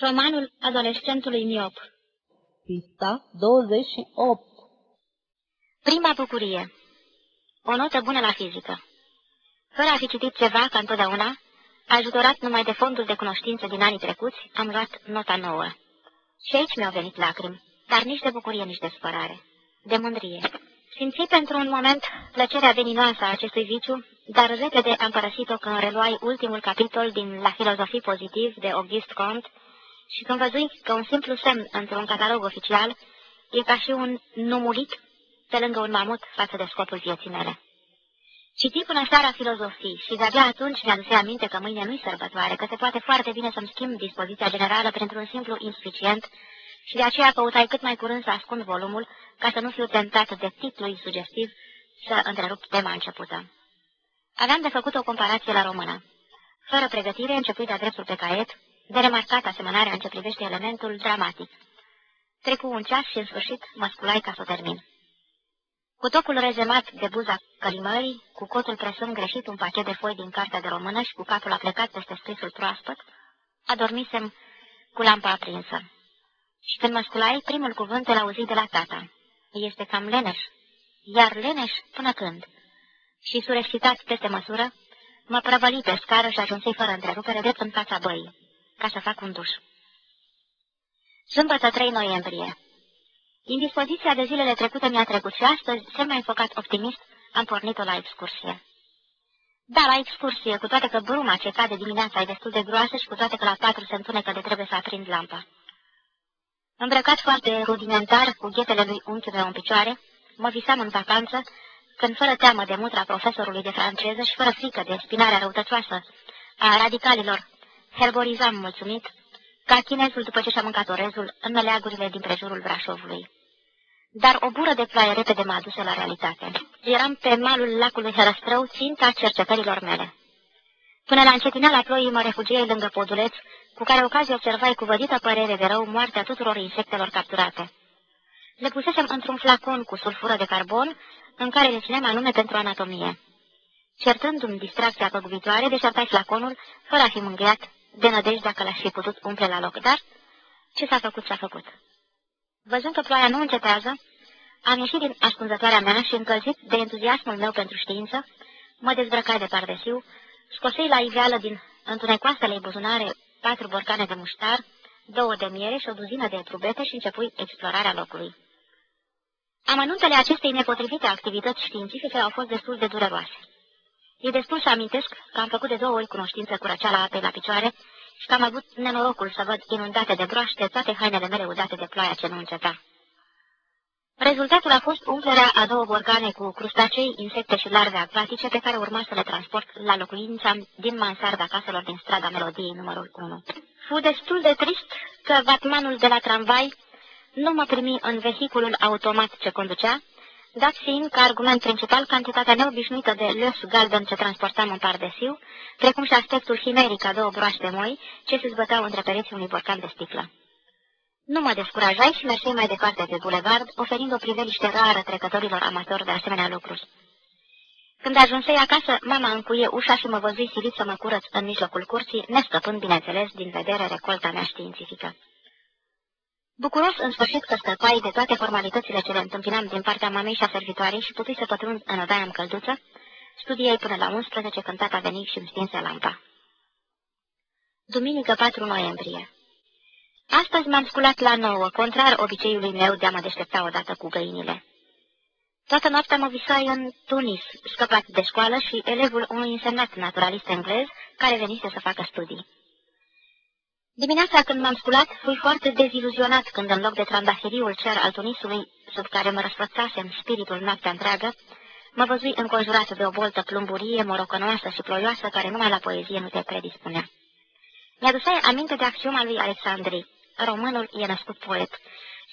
Romanul adolescentului miop Pista 28 Prima bucurie O notă bună la fizică Fără a fi citit ceva, ca întotdeauna, ajutorat numai de fondul de cunoștință din anii trecuți, am luat nota nouă. Și aici mi-au venit lacrimi, dar nici de bucurie, nici de spărare. De mândrie. Simți pentru un moment plăcerea veninoasă a acestui viciu, dar repede am părăsit-o când reluai ultimul capitol din La filozofie pozitiv de Auguste Comte și când văzui că un simplu semn într-un catalog oficial e ca și un numulit pe lângă un mamut față de scopul vieții mele. Citi până seara filozofii și de-abia atunci mi-a aminte că mâine nu-i sărbătoare, că se poate foarte bine să-mi schimb dispoziția generală printr-un simplu insuficient și de aceea căutai cât mai curând să ascund volumul ca să nu fiu tentat de titlul sugestiv să întrerup tema începută. Aveam de făcut o comparație la română. Fără pregătire, începui de-a dreptul pe caiet, de remarcat asemănarea în ce privește elementul dramatic. Trecu un ceas și, în sfârșit, mă sculai ca să o termin. Cu tocul rezemat de buza călimării, cu cotul presând greșit un pachet de foi din cartea de română și cu capul aplecat peste scrisul proaspăt, adormisem cu lampa aprinsă. Și când mă sculai, primul cuvânt îl auzi de la tata. Este cam leneș. Iar leneș până când? Și surexcitat peste măsură, mă prăvăli pe scară și ajunsei fără întrerupere drept în fața băii, ca să fac un duș. Sâmbătă 3 noiembrie. Indispoziția de zilele trecute mi-a trecut și astăzi, cel mai înfocat optimist, am pornit-o la excursie. Da, la excursie, cu toate că bruma ce cade dimineața e destul de groasă și cu toate că la patru se întunecă de trebuie să aprind lampa. Îmbrăcat foarte rudimentar, cu ghetele lui unchiul meu în picioare, mă visam în vacanță, când fără teamă de mutra profesorului de franceză și fără frică de spinarea răutăcioasă a radicalilor, herborizam mulțumit, ca chinezul după ce și-a mâncat orezul în meleagurile din prejurul Brașovului. Dar o bură de ploaie repede m-a adus la realitate. Eram pe malul lacului Hărăstrău, ținta cercetărilor mele. Până la încetineala ploii mă refugiei lângă poduleț, cu care ocazie observai cu vădită părere de rău moartea tuturor insectelor capturate. Le pusesem într-un flacon cu sulfură de carbon, în care le țineam anume pentru anatomie. Certându-mi distracția păgubitoare, deșertai flaconul, fără a fi mângâiat de nădejde dacă l-aș fi putut umple la loc, dar ce s-a făcut, s-a făcut. Văzând că ploaia nu încetează, am ieșit din ascunzătoarea mea și, încălzit de entuziasmul meu pentru știință, mă dezbrăcai de pardesiu, scosei la iveală din întunecoasele buzunare patru borcane de muștar, două de miere și o duzină de trubete și începui explorarea locului. Amănuntele acestei nepotrivite activități științifice au fost destul de dureroase. E destul să amintesc că am făcut de două ori cunoștință cu răceala apei la picioare și că am avut nenorocul să văd inundate de broaște toate hainele mele udate de ploaia ce nu înceta. Rezultatul a fost umplerea a două borgane cu crustacei, insecte și larve acvatice pe care urma să le transport la locuința din mansarda caselor din strada Melodiei numărul 1. Fu destul de trist că vatmanul de la tramvai nu mă primi în vehiculul automat ce conducea, dat fiind ca argument principal cantitatea neobișnuită de lăs galben ce transportam în pardesiu, precum și aspectul chimeric a două broaște moi ce se zbăteau între pereții unui borcan de sticlă. Nu mă descurajai și mergei mai departe pe bulevard, oferind o priveliște rară trecătorilor amatori de asemenea lucruri. Când ajunsei acasă, mama încuie ușa și mă văzui silit să mă curăț în mijlocul curții, nescăpând, bineînțeles, din vedere recolta mea științifică. Bucuros în sfârșit că scăpai de toate formalitățile ce le întâmpinam din partea mamei și a servitoarei și putui să pătrund în odaia în călduță, studiei până la 11 când tata veni și îmi stinse lampa. Duminică 4 noiembrie Astăzi m-am sculat la nouă, contrar obiceiului meu de a mă deștepta odată cu găinile. Toată noaptea mă visai în Tunis, scăpat de școală și elevul unui însemnat naturalist englez care venise să facă studii. Dimineața când m-am sculat, fui foarte deziluzionat când în loc de trandafiriul cer al Tunisului, sub care mă răsfățasem spiritul noaptea întreagă, mă văzui înconjurat de o boltă plumburie morocănoasă și ploioasă care numai la poezie nu te predispunea. Mi-adusai aminte de acțiunea lui Alexandrii românul e născut poet.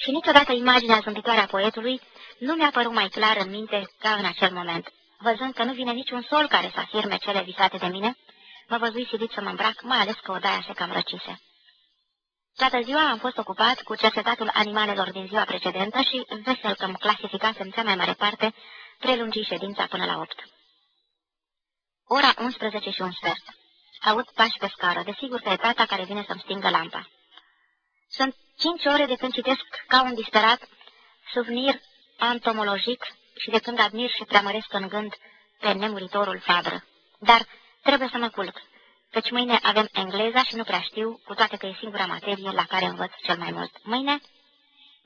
Și niciodată imaginea zâmbitoare a poetului nu mi-a părut mai clar în minte ca în acel moment. Văzând că nu vine niciun sol care să afirme cele visate de mine, mă văzui silit să mă îmbrac, mai ales că odaia se cam răcise. Toată ziua am fost ocupat cu cercetatul animalelor din ziua precedentă și, vesel că mă clasificasem cea mai mare parte, prelungi ședința până la opt. Ora 11 și un sfert. Aud pași pe scară, desigur că e tata care vine să-mi stingă lampa. Sunt cinci ore de când citesc ca un disperat, suvenir antomologic și de când admir și preamăresc în gând pe nemuritorul Fabră. Dar trebuie să mă culc, căci mâine avem engleza și nu prea știu, cu toate că e singura materie la care învăț cel mai mult. Mâine?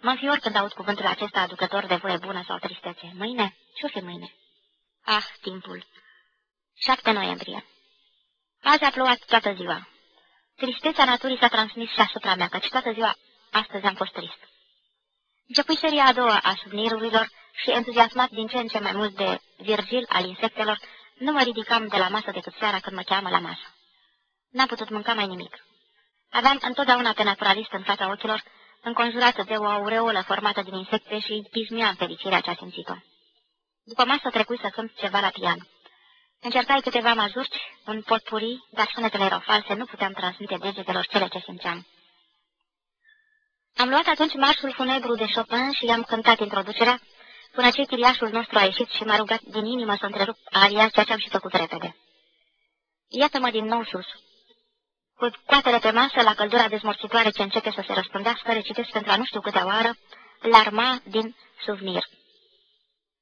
Mă înfior când aud cuvântul acesta aducător de voie bună sau tristețe. Mâine? Ce-o fi mâine? Ah, timpul! 7 noiembrie Azi a plouat toată ziua. Tristețea naturii s-a transmis și asupra mea, căci toată ziua astăzi am fost trist. Începui seria a doua a suvnirurilor și, entuziasmat din ce în ce mai mult de Virgil al insectelor, nu mă ridicam de la masă decât seara când mă cheamă la masă. N-am putut mânca mai nimic. Aveam întotdeauna pe naturalist în fața ochilor, înconjurată de o aureolă formată din insecte și pismiam fericirea ce a simțit-o. După masă trecui să cânt ceva la pian. Încercai câteva mazurci, un potpuri, dar sunetele erau false, nu puteam transmite degetelor cele ce simțeam. Am luat atunci marșul funebru de Chopin și i-am cântat introducerea, până ce chiriașul nostru a ieșit și m-a rugat din inimă să întrerup aria, ceea ce am și făcut repede. Iată-mă din nou sus. Cu coatele pe masă, la căldura dezmorțitoare ce începe să se răspândească, recitesc pentru a nu știu câte oară, Larma din Suvenir.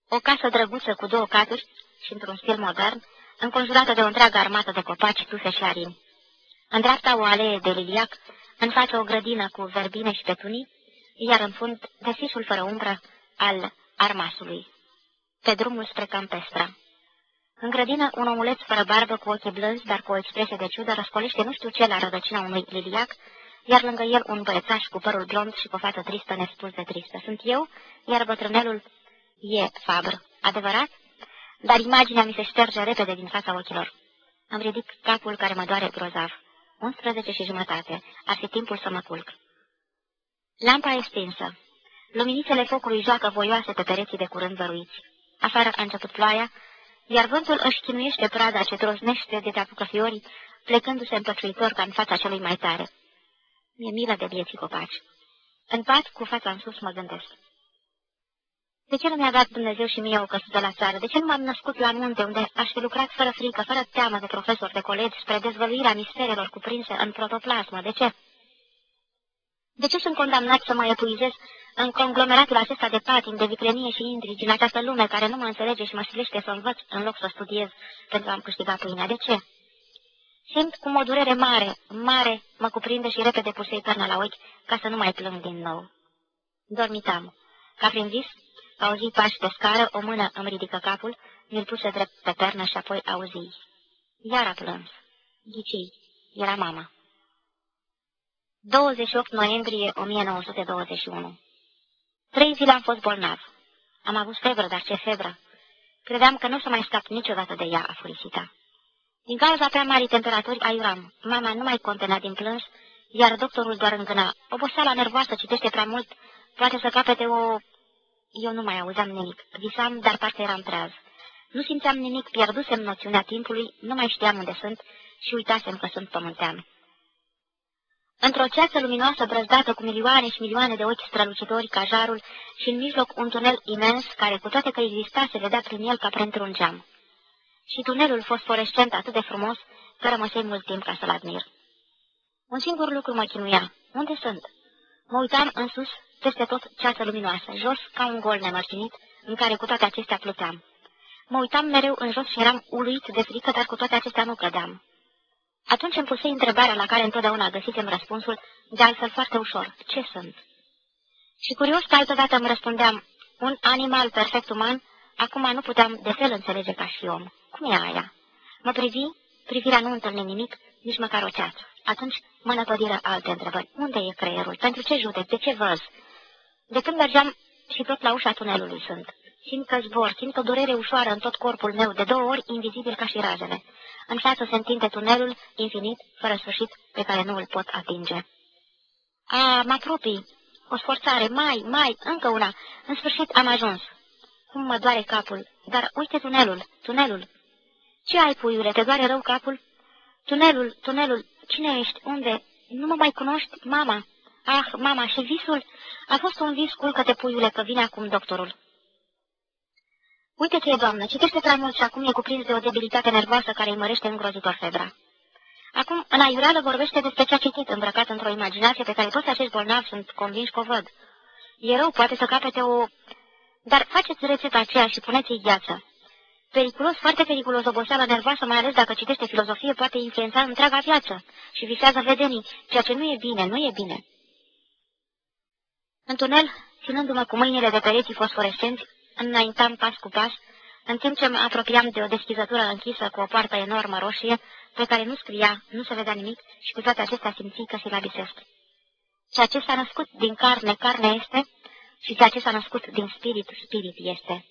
O casă drăguță cu două caturi și într-un stil modern, înconjurată de o întreagă armată de copaci, tuse și arini. În dreapta o alee de liliac, în față o grădină cu verbine și petunii, iar în fund desișul fără umbră al armasului, pe drumul spre Campestra. În grădină, un omuleț fără barbă, cu ochii blânzi, dar cu o expresie de ciudă, răscolește nu știu ce la rădăcina unui liliac, iar lângă el un băiețaș cu părul blond și cu o fată tristă, nespus de tristă. Sunt eu, iar bătrânelul e Fabr. Adevărat? Dar imaginea mi se șterge repede din fața ochilor. Îmi ridic capul care mă doare grozav. 11 și jumătate. Ar fi timpul să mă culc. Lampa e stinsă. Luminițele focului joacă voioase pe pereții de curând văruiți. Afară a început ploaia, iar vântul își chinuiește prada ce trosnește de te apucă fiorii, plecându-se împățuitor ca în fața celui mai tare. Mi-e milă de vieții copaci. În pat, cu fața în sus, mă gândesc. De ce nu mi-a dat Dumnezeu și mie o căsuță la țară? De ce nu m-am născut la munte, unde aș fi lucrat fără frică, fără teamă de profesori, de colegi, spre dezvăluirea misterelor cuprinse în protoplasmă? De ce? De ce sunt condamnat să mă epuizez în conglomeratul acesta de patim, de vicrenie și intrigi, în această lume care nu mă înțelege și mă silește să învăț în loc să studiez pentru a-mi câștiga pâinea? De ce? Simt cum o durere mare, mare, mă cuprinde și repede pusei perna la ochi ca să nu mai plâng din nou. Dormitam. Ca prin vis, auzi pași pe scară, o mână îmi ridică capul, mi-l puse drept pe pernă și apoi auzi. Iar a plâns. Ghicii. Era mama. 28 noiembrie 1921 Trei zile am fost bolnav. Am avut febră, dar ce febră! Credeam că nu o să mai scap niciodată de ea, afurisita. Din cauza prea mari temperaturi, aiuram. Mama nu mai contenea din plâns, iar doctorul doar îngâna. Oboseala nervoasă citește prea mult, poate să capete o... Eu nu mai auzeam nimic. Visam, dar parcă eram treaz. Nu simțeam nimic, pierdusem noțiunea timpului, nu mai știam unde sunt și uitasem că sunt pământean. Într-o ceață luminoasă brăzdată cu milioane și milioane de ochi strălucitori ca jarul și în mijloc un tunel imens care, cu toate că exista, se vedea prin el ca printr-un geam. Și tunelul fosforescent atât de frumos că rămăsei mult timp ca să-l admir. Un singur lucru mă chinuia. Unde sunt? Mă uitam în sus, peste tot ceață luminoasă, jos ca un gol nemărginit, în care cu toate acestea pluteam. Mă uitam mereu în jos și eram uluit de frică, dar cu toate acestea nu credeam. Atunci îmi pusei întrebarea la care întotdeauna găsisem răspunsul, de altfel foarte ușor. Ce sunt? Și curios că altădată îmi răspundeam, un animal perfect uman, acum nu puteam de fel înțelege ca și om. Cum e aia? Mă privi, privirea nu întâlni nimic, nici măcar o ceață. Atunci mă năpădiră alte întrebări. Unde e creierul? Pentru ce judec? De ce văz? De când mergeam și tot la ușa tunelului sunt. Simt că zbor, simt o durere ușoară în tot corpul meu, de două ori invizibil ca și razele. În față se întinde tunelul infinit, fără sfârșit, pe care nu îl pot atinge. A, mă apropii. O sforțare, mai, mai, încă una. În sfârșit am ajuns. Cum mă doare capul. Dar uite tunelul, tunelul. Ce ai, puiule, te doare rău capul? Tunelul, tunelul, cine ești? Unde? Nu mă mai cunoști? Mama. Ah, mama, și visul? A fost un vis, culcă-te, puiule, că vine acum doctorul. Uite ce e, doamnă, citește prea mult și acum e cuprins de o debilitate nervoasă care îi mărește îngrozitor febra. Acum, în aiureală vorbește despre ce a citit, îmbrăcat într-o imaginație pe care toți acești bolnavi sunt convinși că o văd. E rău, poate să capete o... Dar faceți rețeta aceea și puneți-i gheață. Periculos, foarte periculos, oboseală nervoasă, mai ales dacă citește filozofie, poate influența întreaga viață și visează vedenii, ceea ce nu e bine, nu e bine. În tunel, ținându-mă cu mâinile de pereții fosforescenți, înaintam pas cu pas, în timp ce mă apropiam de o deschizătură închisă cu o poartă enormă roșie, pe care nu scria, nu se vedea nimic și cu toate acestea simți că silabisesc. Ceea ce s-a născut din carne, carne este, și ceea ce s-a născut din spirit, spirit este.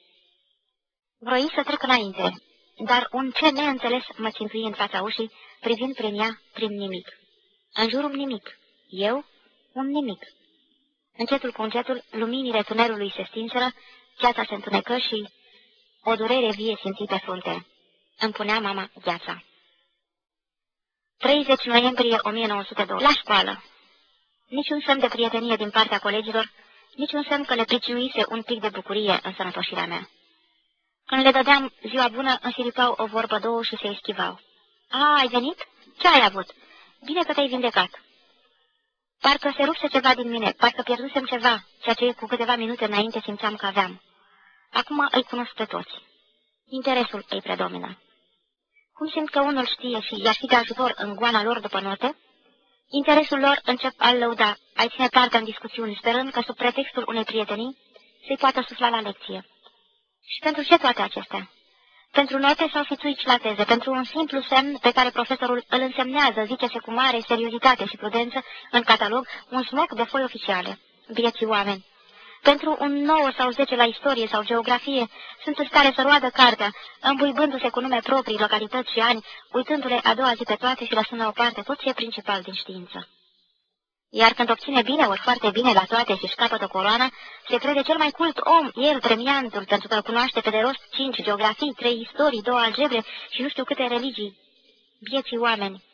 Vroi să trec înainte, dar un ce neînțeles mă țintui în fața ușii, privind prin ea, prin nimic. În jurul nimic. Eu? Un nimic. Încetul cu încetul, luminile tunelului se stinseră, ceața se întunecă și o durere vie simți pe frunte. Îmi punea mama gheața. 30 noiembrie 1902. La școală. Niciun semn de prietenie din partea colegilor, niciun semn că le priciuise un pic de bucurie în sănătoșirea mea. Când le dădeam ziua bună, însiripau o vorbă două și se eschivau. A, ai venit? Ce ai avut? Bine că te-ai vindecat. Parcă se rupse ceva din mine, parcă pierdusem ceva, ceea ce cu câteva minute înainte simțeam că aveam. Acum îi cunosc pe toți. Interesul îi predomină. Cum simt că unul știe și i-ar fi de ajutor în goana lor după note? Interesul lor încep a lăuda, a ține parte în discuțiuni, sperând că sub pretextul unei prietenii se poată sufla la lecție. Și pentru ce toate acestea? Pentru note sau fițuici la teze, pentru un simplu semn pe care profesorul îl însemnează, zice-se cu mare seriozitate și prudență, în catalog, un smoc de foi oficiale. Vieții oameni! Pentru un 9 sau 10 la istorie sau geografie, sunt în stare să roadă cartea, îmbuibându-se cu nume proprii, localități și ani, uitându-le a doua zi pe toate și lăsând la o parte tot ce e principal din știință. Iar când obține bine ori foarte bine la toate și scapă o coloană, se crede cel mai cult om, el, premiantul, pentru că cunoaște pe de rost cinci geografii, trei istorii, două algebre și nu știu câte religii. Vieții oameni.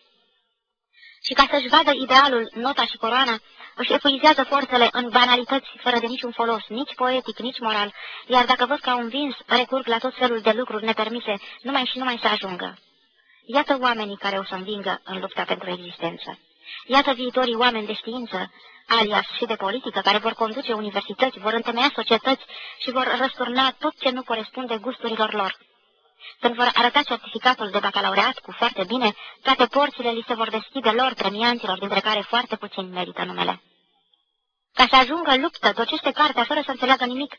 Și ca să-și vadă idealul, nota și coroana, își epuizează forțele în banalități fără de niciun folos, nici poetic, nici moral, iar dacă văd că au învins, recurg la tot felul de lucruri nepermise, numai și numai să ajungă. Iată oamenii care o să învingă în lupta pentru existență. Iată viitorii oameni de știință, alias și de politică, care vor conduce universități, vor întemeia societăți și vor răsturna tot ce nu corespunde gusturilor lor. Când vor arăta certificatul de bacalaureat cu foarte bine, toate porțile li se vor deschide lor premianților, dintre care foarte puțini merită numele. Ca să ajungă luptă, docește cartea fără să înțeleagă nimic,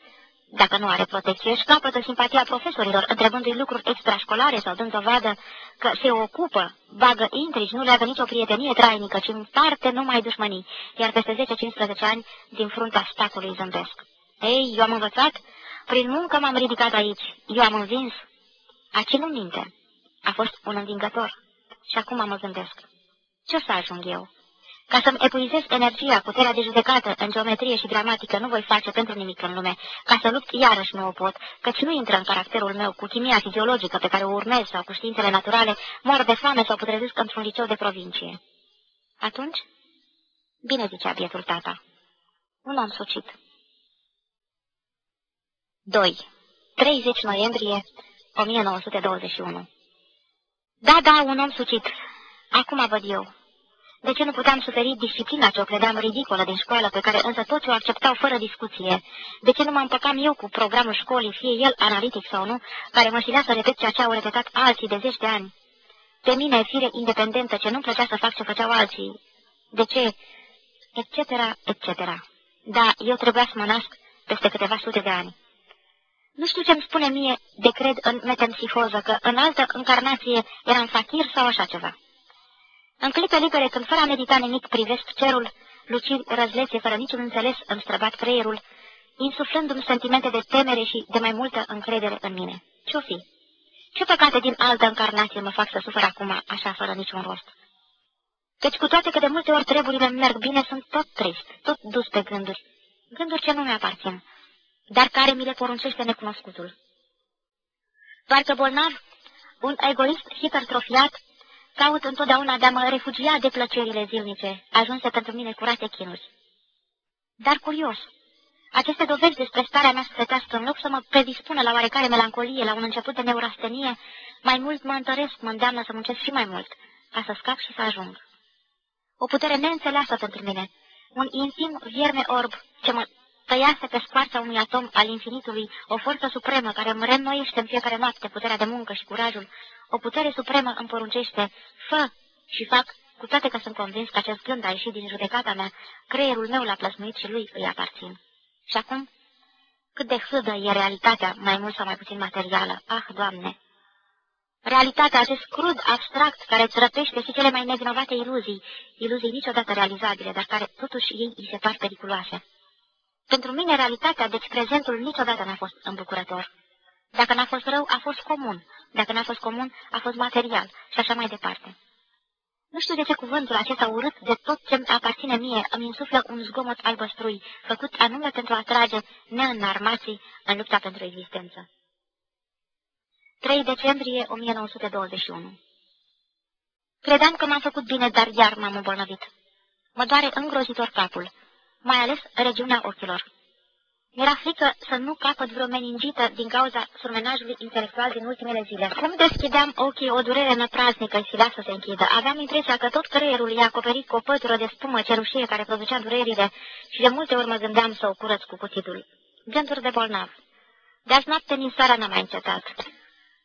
dacă nu are protecție, își capătă simpatia profesorilor, întrebându-i lucruri extrașcolare sau dând dovadă că se ocupă, bagă intrigi, nu leagă nicio prietenie trainică, ci împarte numai dușmănii, iar peste 10-15 ani, din fruntea statului zâmbesc. Ei, eu am învățat, prin muncă m-am ridicat aici, eu am învins. Aci nu minte. A fost un învingător. Și acum mă gândesc. Ce o să ajung eu? Ca să-mi epuizez energia, puterea de judecată în geometrie și gramatică nu voi face pentru nimic în lume. Ca să lupt iarăși nu o pot, căci nu intră în caracterul meu cu chimia fiziologică pe care o urmez sau cu științele naturale, mor de foame sau putrezesc într-un liceu de provincie. Atunci? Bine zicea bietul tata. Un om sucit. 2. 30 noiembrie 1921 Da, da, un om sucit. Acum văd eu. De ce nu puteam suferi disciplina ce o credeam ridicolă din școală, pe care însă toți o acceptau fără discuție? De ce nu mă împăcam eu cu programul școlii, fie el analitic sau nu, care mă silea să repet ceea ce au repetat alții de zeci de ani? Pe mine, fire independentă, ce nu-mi plăcea să fac ce făceau alții. De ce? Etc., etc. Da, eu trebuia să mă nasc peste câteva sute de ani. Nu știu ce-mi spune mie de cred în metempsihoză, că în altă încarnație eram fakir sau așa ceva. În clipe libere, când fără a medita nimic privesc cerul, luciri răzlețe, fără niciun înțeles, îmi străbat creierul, insuflându-mi sentimente de temere și de mai multă încredere în mine. Ce-o fi? Ce păcate din altă încarnație mă fac să sufăr acum, așa, fără niciun rost? Căci cu toate că de multe ori treburile merg bine, sunt tot trist, tot dus pe gânduri. Gânduri ce nu mi-aparțin, dar care mi le poruncește necunoscutul. Parcă bolnav, un egoist hipertrofiat, Caut întotdeauna de a mă refugia de plăcerile zilnice, ajunse pentru mine curate chinuri. Dar curios, aceste dovezi despre starea mea sufletească, în loc să mă predispună la oarecare melancolie, la un început de neurastenie, mai mult mă întăresc, mă îndeamnă să muncesc și mai mult, ca să scap și să ajung. O putere neînțeleasă pentru mine, un intim vierme orb ce mă tăiase pe scoarța unui atom al infinitului, o forță supremă care îmi reînnoiește în fiecare noapte puterea de muncă și curajul, o putere supremă îmi poruncește, fă și fac, cu toate că sunt convins că acest gând a ieșit din judecata mea, creierul meu l-a plăsmuit și lui îi aparțin. Și acum, cât de hâdă e realitatea, mai mult sau mai puțin materială, ah, Doamne! Realitatea, acest crud abstract care îți răpește și cele mai nevinovate iluzii, iluzii niciodată realizabile, dar care totuși ei îi se par periculoase. Pentru mine, realitatea, deci prezentul, niciodată n-a fost îmbucurător. Dacă n-a fost rău, a fost comun. Dacă n-a fost comun, a fost material și așa mai departe. Nu știu de ce cuvântul acesta urât de tot ce mi aparține mie îmi insuflă un zgomot albăstrui, făcut anume pentru a trage neînarmații în lupta pentru existență. 3 decembrie 1921 Credeam că m-am făcut bine, dar iar m-am îmbolnăvit. Mă doare îngrozitor capul mai ales regiunea ochilor. Mi-era frică să nu capăt vreo meningită din cauza surmenajului intelectual din ultimele zile. Cum deschideam ochii, o durere năpraznică îi silea să se închidă. Aveam impresia că tot creierul e acoperit cu o pătură de spumă cerușie care producea durerile și de multe ori mă gândeam să o curăț cu cuțitul. Gânduri de bolnav. De azi noapte nici seara n-a mai încetat.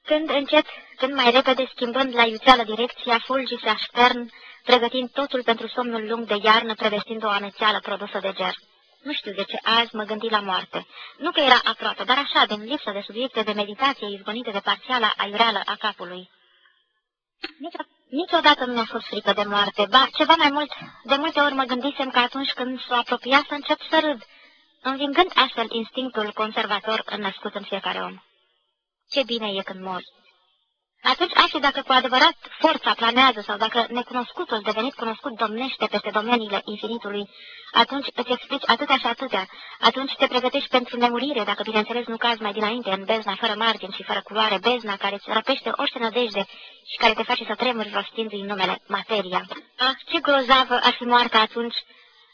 Când încet, când mai repede, schimbând la iuțeală direcția, fulgi se aștern, pregătind totul pentru somnul lung de iarnă, prevestind o amețeală produsă de ger. Nu știu de ce azi mă gândi la moarte. Nu că era aproape, dar așa, din lipsă de subiecte de meditație izgonite de parțiala aiureală a capului. Niciodată nu mi-a fost frică de moarte, ba, ceva mai mult, de multe ori mă gândisem că atunci când s-o apropia să încep să râd, învingând astfel instinctul conservator înnăscut în fiecare om. Ce bine e când mori! Atunci afli dacă cu adevărat forța planează sau dacă necunoscutul devenit cunoscut domnește peste domeniile infinitului, atunci îți explici atâtea și atâtea, atunci te pregătești pentru nemurire, dacă bineînțeles nu cazi mai dinainte în bezna fără margini și fără culoare, bezna care îți răpește orice nădejde și care te face să tremuri rostindu-i numele materia. Ah, ce grozavă ar fi moartea atunci!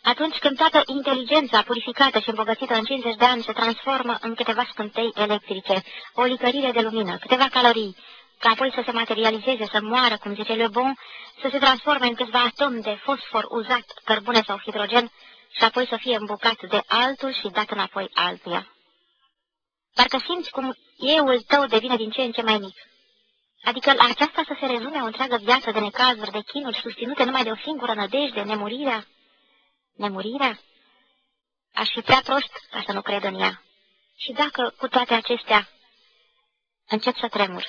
Atunci când toată inteligența purificată și îmbogățită în 50 de ani se transformă în câteva scântei electrice, o licărire de lumină, câteva calorii, ca apoi să se materializeze, să moară, cum zice Le Bon, să se transforme în câțiva atomi de fosfor uzat, cărbune sau hidrogen, și apoi să fie îmbucat de altul și dat înapoi altuia. Parcă simți cum euul tău devine din ce în ce mai mic. Adică la aceasta să se rezume o întreagă viață de necazuri, de chinuri susținute numai de o singură nădejde, nemurirea? Nemurirea? Aș fi prea prost ca să nu cred în ea. Și dacă, cu toate acestea, încep să tremur,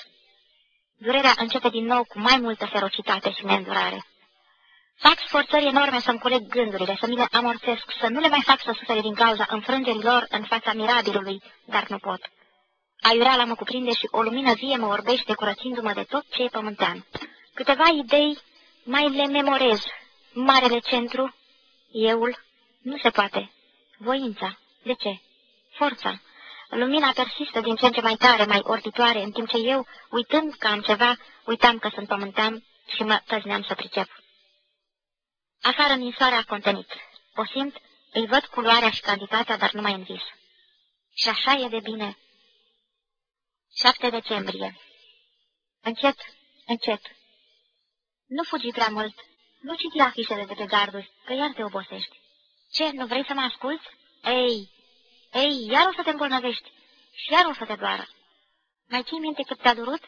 Durerea începe din nou cu mai multă ferocitate și neîndurare. Fac sforțări enorme să-mi culeg gândurile, să mi le amorțesc, să nu le mai fac să sufere din cauza înfrângerilor în fața mirabilului, dar nu pot. Aiureala mă cuprinde și o lumină vie mă orbește curățindu-mă de tot ce e pământean. Câteva idei mai le memorez. Marele centru, euul, nu se poate. Voința. De ce? Forța. Lumina persistă din ce în ce mai tare, mai orditoare, în timp ce eu, uitând că am ceva, uitam că sunt pământean și mă tăzneam să pricep. Afară în a contenit. O simt, îi văd culoarea și cantitatea, dar numai în vis. Și așa e de bine. 7 decembrie Încet, încet. Nu fugi prea mult. Nu citi afișele de pe garduri, că iar te obosești. Ce, nu vrei să mă asculți? Ei, ei, iar o să te îmbolnăvești și iar o să te doară. Mai ții minte cât te-a durut?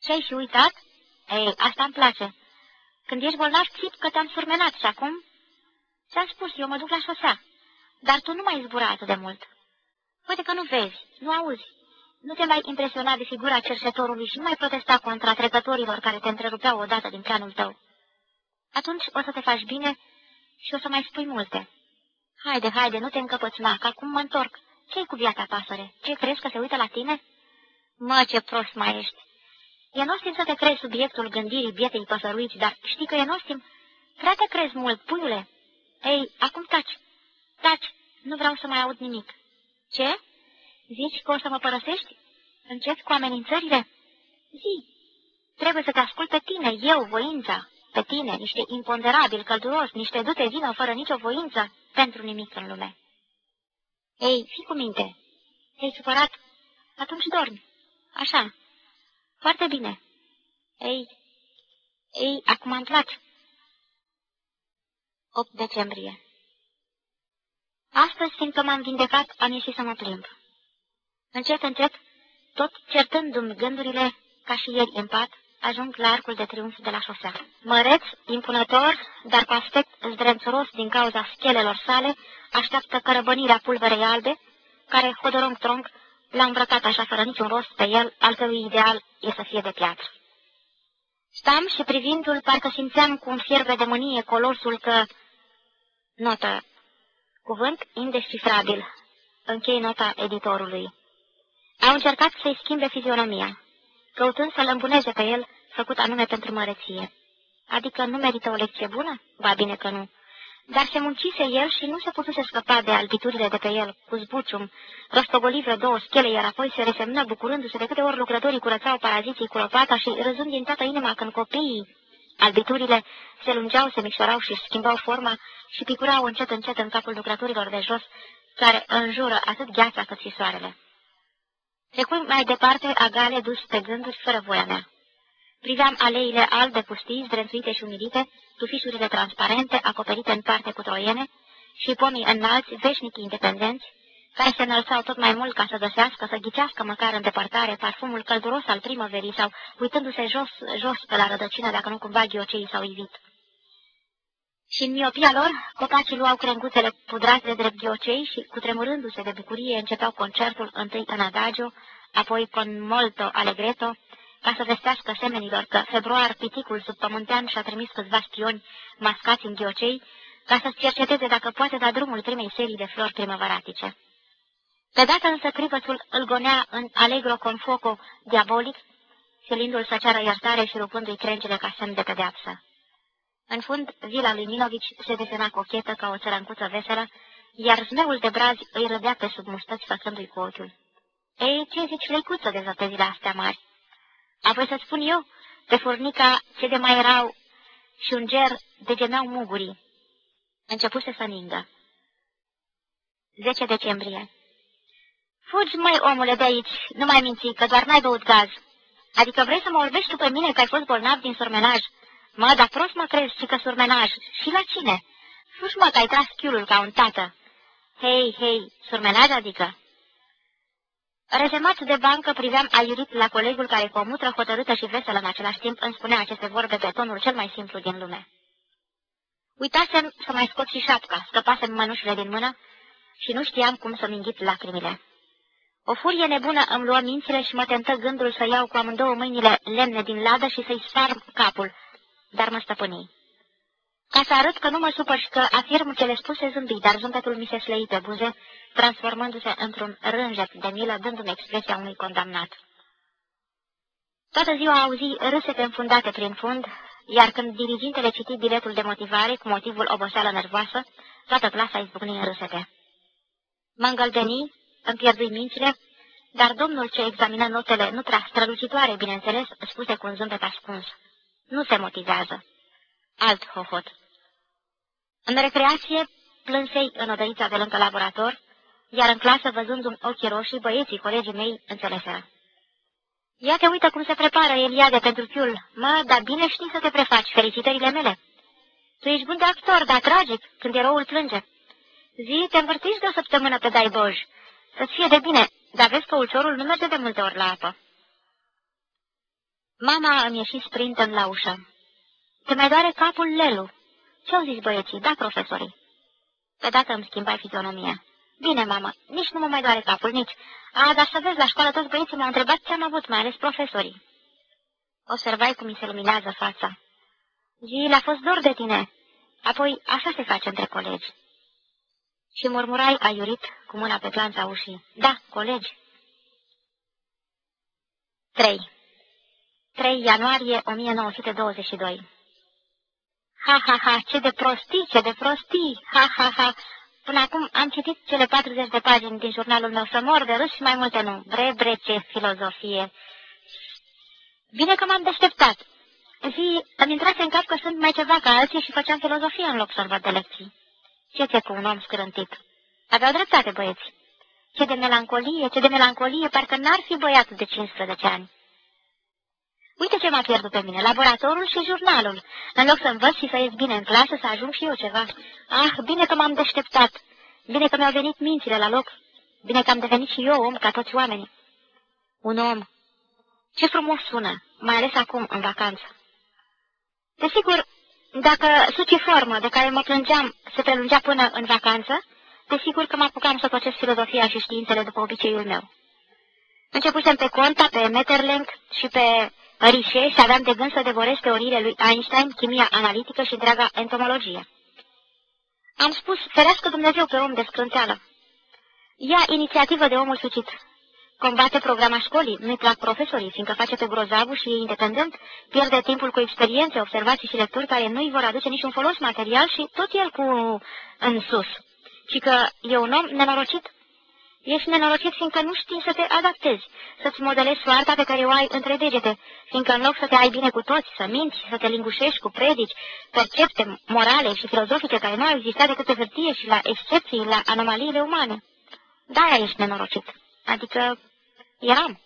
Ce-ai și uitat? Ei, asta îmi place. Când ești bolnav, țip că te-am surmenat și acum... Ți-am spus, eu mă duc la șosea, dar tu nu mai zbura atât de mult. Poate că nu vezi, nu auzi, nu te mai impresiona de figura cerșetorului și nu mai protesta contra trecătorilor care te întrerupeau odată din planul tău. Atunci o să te faci bine și o să mai spui multe. Haide, haide, nu te încăpățâna, că acum mă întorc. Ce-i cu viața pasăre? Ce crezi că se uită la tine? Mă, ce prost mai ești! E nostim să te crezi subiectul gândirii bietei păsăruiți, dar știi că e nostim? Prea te crezi mult, puiule! Ei, acum taci! Taci! Nu vreau să mai aud nimic. Ce? Zici că o să mă părăsești? Începi cu amenințările? Zi! Trebuie să te ascult pe tine, eu, voința, pe tine, niște imponderabil călduros, niște dute vină fără nicio voință, pentru nimic în lume. Ei, fi cu minte. Ei, supărat? Atunci dormi. Așa. Foarte bine. Ei, Ei, acum îmi place. 8 decembrie Astăzi, fiindcă m-am vindecat, am ieșit să mă plimb. Încet, încet, tot certându-mi gândurile, ca și ieri în pat, ajung la arcul de triumf de la șosea. Măreț, impunător, dar cu aspect zdrențuros din cauza schelelor sale, așteaptă cărăbănirea pulverei albe, care, hodorong tronc, l-a îmbrăcat așa fără niciun rost pe el, al cărui ideal e să fie de piatră. Stam și privindu-l, parcă simțeam cu un fierbe de mânie colosul că... Notă. Cuvânt indescifrabil. Închei nota editorului. Au încercat să-i schimbe fizionomia, căutând să-l îmbuneze pe el, făcut anume pentru măreție. Adică nu merită o lecție bună? Ba bine că nu. Dar se muncise el și nu se putuse scăpa de albiturile de pe el, cu zbucium, rostogoli vreo două schele, iar apoi se resemnă bucurându-se de câte ori lucrătorii curățau paraziții cu lopata și râzând din toată inima când copiii, albiturile, se lungeau, se micșorau și schimbau forma și picurau încet încet în capul lucrătorilor de jos, care înjură atât gheața cât și soarele. Trecui mai departe agale dus pe gânduri fără voia mea. Priveam aleile albe pustii, zdrențuite și umilite, tufișurile transparente, acoperite în parte cu troiene, și pomii înalți, veșnic independenți, care se înălțau tot mai mult ca să găsească, să ghicească măcar în depărtare parfumul călduros al primăverii sau uitându-se jos, jos pe la rădăcină dacă nu cumva ghioceii s-au ivit. Și în miopia lor, copacii luau crenguțele pudrate de drept ghiocei și, cutremurându-se de bucurie, începeau concertul întâi în adagio, apoi con molto allegretto, ca să vestească semenilor că februar piticul subpământean și-a trimis câțiva spioni mascați în ghiocei, ca să cerceteze dacă poate da drumul primei serii de flori primăvaratice. Pe dată însă crivățul îl gonea în Allegro con foco diabolic, silindu-l să ceară iertare și rupându-i crengile ca semn de pedeapsă. În fund, vila lui Minovici se desena cochetă ca o țărăncuță veselă, iar zmeul de brazi îi râdea pe sub mustăți făcându-i cu ochiul. Ei, ce zici, leicuță, de zăpezile astea mari? Apoi să spun eu, pe furnica ce de mai erau și un ger de gemeau mugurii. Începuse să ningă. 10 decembrie Fugi, mai omule, de aici, nu mai minți, că doar n-ai băut gaz. Adică vrei să mă orbești tu pe mine că ai fost bolnav din surmenaj? Mă, dar prost mă crezi și că surmenaj. Și la cine? Fugi, mă, că ai tras chiulul ca un tată. Hei, hei, surmenaj adică? Rezemat de bancă, priveam aiurit la colegul care, cu o mutră hotărâtă și veselă în același timp, îmi spunea aceste vorbe pe tonul cel mai simplu din lume. Uitasem să mai scot și șapca, scăpasem mănușile din mână și nu știam cum să-mi înghit lacrimile. O furie nebună îmi luă mințile și mă tentă gândul să iau cu amândouă mâinile lemne din ladă și să-i sparg capul, dar mă stăpâni. Ca să arăt că nu mă supăr și că afirm cele spuse zâmbi, dar zâmbetul mi se slăi pe buze, transformându-se într-un rânjet de milă, dându-mi expresia unui condamnat. Toată ziua auzi râsete înfundate prin fund, iar când dirigintele citi biletul de motivare cu motivul oboseală nervoasă, toată clasa izbucni în râsete. Mă îngăldeni, îmi pierdui mințile, dar domnul ce examină notele nu prea strălucitoare, bineînțeles, spuse cu un zâmbet ascuns. Nu se motivează. Alt hohot. În recreație, plânsei în odăița de lângă laborator, iar în clasă, văzându-mi ochii roșii, băieții, colegii mei, înțeleseră. Ia te uită cum se prepară Eliade pentru fiul. Mă, dar bine știi să te prefaci, felicitările mele. Tu ești bun de actor, dar tragic, când eroul plânge. Zi, te învârtiși de o săptămână pe dai boj. Să-ți fie de bine, dar vezi că ulciorul nu merge de multe ori la apă. Mama îmi ieși sprintând la ușă. Te mai doare capul, Lelu. Ce-au zis băieții? Da, profesorii. Pe dată îmi schimbai fizionomia. Bine, mamă, nici nu mă mai doare capul, nici. A, dar să vezi, la școală toți băieții m-au întrebat ce am avut, mai ales profesorii. Observai cum mi se luminează fața. Zi, le-a fost dor de tine. Apoi, așa se face între colegi. Și murmurai aiurit cu mâna pe planța ușii. Da, colegi. 3. 3 ianuarie 1922 Ha, ha, ha, ce de prostii, ce de prostii, ha, ha, ha. Până acum am citit cele 40 de pagini din jurnalul meu să mor de râs și mai multe nu. Bre, bre, ce filozofie. Bine că m-am deșteptat. Zi, îmi intrase în cap că sunt mai ceva ca alții și făceam filozofie în loc să văd de lecții. Ce ți cu un om scrântit? Aveau dreptate, băieți. Ce de melancolie, ce de melancolie, parcă n-ar fi băiatul de 15 ani. Uite ce m-a pierdut pe mine, laboratorul și jurnalul. În loc să învăț și să ies bine în clasă, să ajung și eu ceva. Ah, bine că m-am deșteptat. Bine că mi-au venit mințile la loc. Bine că am devenit și eu om ca toți oamenii. Un om. Ce frumos sună, mai ales acum, în vacanță. Desigur, dacă formă de care mă plângeam se prelungea până în vacanță, desigur că mă apucam să păcesc filozofia și științele după obiceiul meu. Începusem pe Conta, pe Metterlenk și pe Riche și aveam de gând să devoresc teoriile lui Einstein, chimia analitică și întreaga entomologie. Am spus, ferească Dumnezeu pe om de scrânțeală. Ia inițiativă de omul sucit. Combate programa școlii, nu-i plac profesorii, fiindcă face pe grozavul și e independent, pierde timpul cu experiențe, observații și lecturi care nu-i vor aduce niciun folos material și tot el cu în sus. Și că e un om nenorocit. Ești nenorocit fiindcă nu știi să te adaptezi, să-ți modelezi soarta pe care o ai între degete, fiindcă în loc să te ai bine cu toți, să minți, să te lingușești cu predici, percepte morale și filozofice care nu au existat decât pe hârtie și la excepții, la anomaliile umane. Da, ești nenorocit. Adică eram.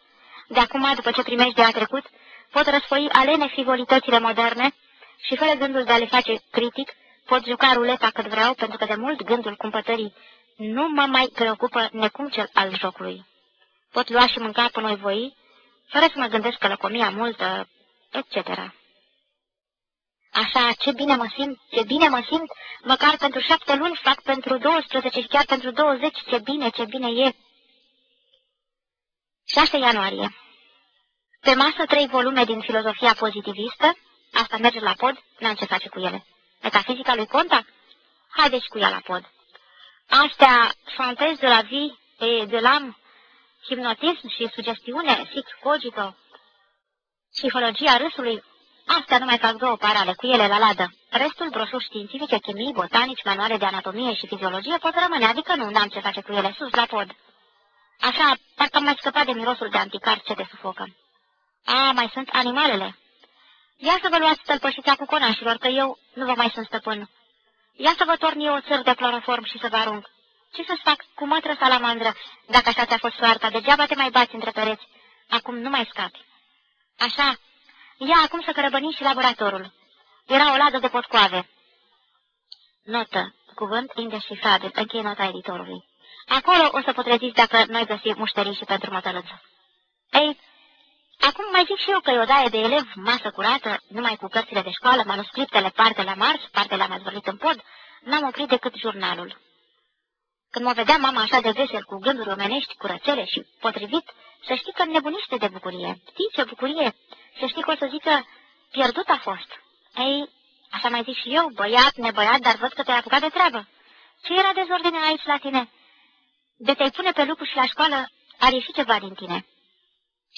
De acum, după ce primești de a trecut, pot răsfoi alene frivolitățile moderne și fără gândul de a le face critic, pot juca ruleta cât vreau, pentru că de mult gândul cumpătării nu mă mai preocupă necum cel al jocului. Pot lua și mânca până voi voi, fără să mă gândesc că lăcomia multă, etc. Așa, ce bine mă simt, ce bine mă simt, măcar pentru șapte luni fac pentru 12 și chiar pentru 20, ce bine, ce bine e. 6 ianuarie Pe masă trei volume din filozofia pozitivistă, asta merge la pod, n-am ce face cu ele. Metafizica lui Conta? Haideți cu ea la pod. Astea, fantezi de la vie e de lam, hipnotism și sugestiune, sic cogito, psihologia râsului, astea nu mai fac două parale, cu ele la ladă. Restul, broșuri științifice, chimii, botanici, manuale de anatomie și fiziologie pot rămâne, adică nu am ce face cu ele, sus la pod. Așa, parcă am mai scăpat de mirosul de anticar ce te sufocă. A, mai sunt animalele. Ia să vă luați tălpășița cu conașilor, că eu nu vă mai sunt stăpân. Ia să vă torn eu o țăr de cloroform și să vă arunc. Ce să-ți fac cu mătră salamandră, dacă așa ți-a fost soarta? Degeaba te mai bați între pereți. Acum nu mai scapi. Așa, ia acum să cărăbăni și laboratorul. Era o ladă de potcoave. Notă. Cuvânt indescifrabil. Încheie nota editorului. Acolo o să potreziți dacă noi găsim mușterii și pentru mătălăță. Ei, acum mai zic și eu că e o daie de elev, masă curată, numai cu cărțile de școală, manuscriptele, parte la mars, parte la am în pod, n-am oprit decât jurnalul. Când mă vedea mama așa de vesel, cu gânduri omenești, curățele și potrivit, să știi că nebunește de bucurie. Știi ce bucurie? Să știi că o să zică, pierdut a fost. Ei, așa mai zic și eu, băiat, nebăiat, dar văd că te-ai apucat de treabă. Ce era dezordine aici la tine? De te-ai pune pe lucru și la școală, ar ieși ceva din tine.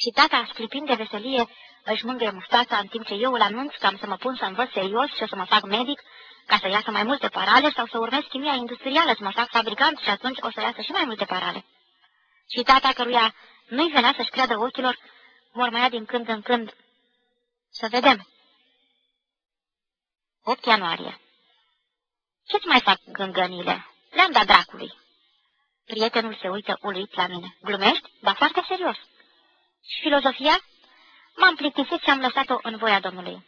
Și tata, sclipind de veselie, își mângâie mustața în timp ce eu îl anunț că am să mă pun să învăț serios și să mă fac medic, ca să iasă mai multe parale sau să urmez chimia industrială, să mă fac fabricant și atunci o să iasă și mai multe parale. Și tata căruia nu-i venea să-și creadă ochilor, mormăia din când în când. Să vedem. 8 ianuarie Ce-ți mai fac gângănile? Le-am dat dracului. Prietenul se uită uluit la mine. Glumești? Ba foarte serios. Și filozofia? M-am plictisit și am lăsat-o în voia Domnului.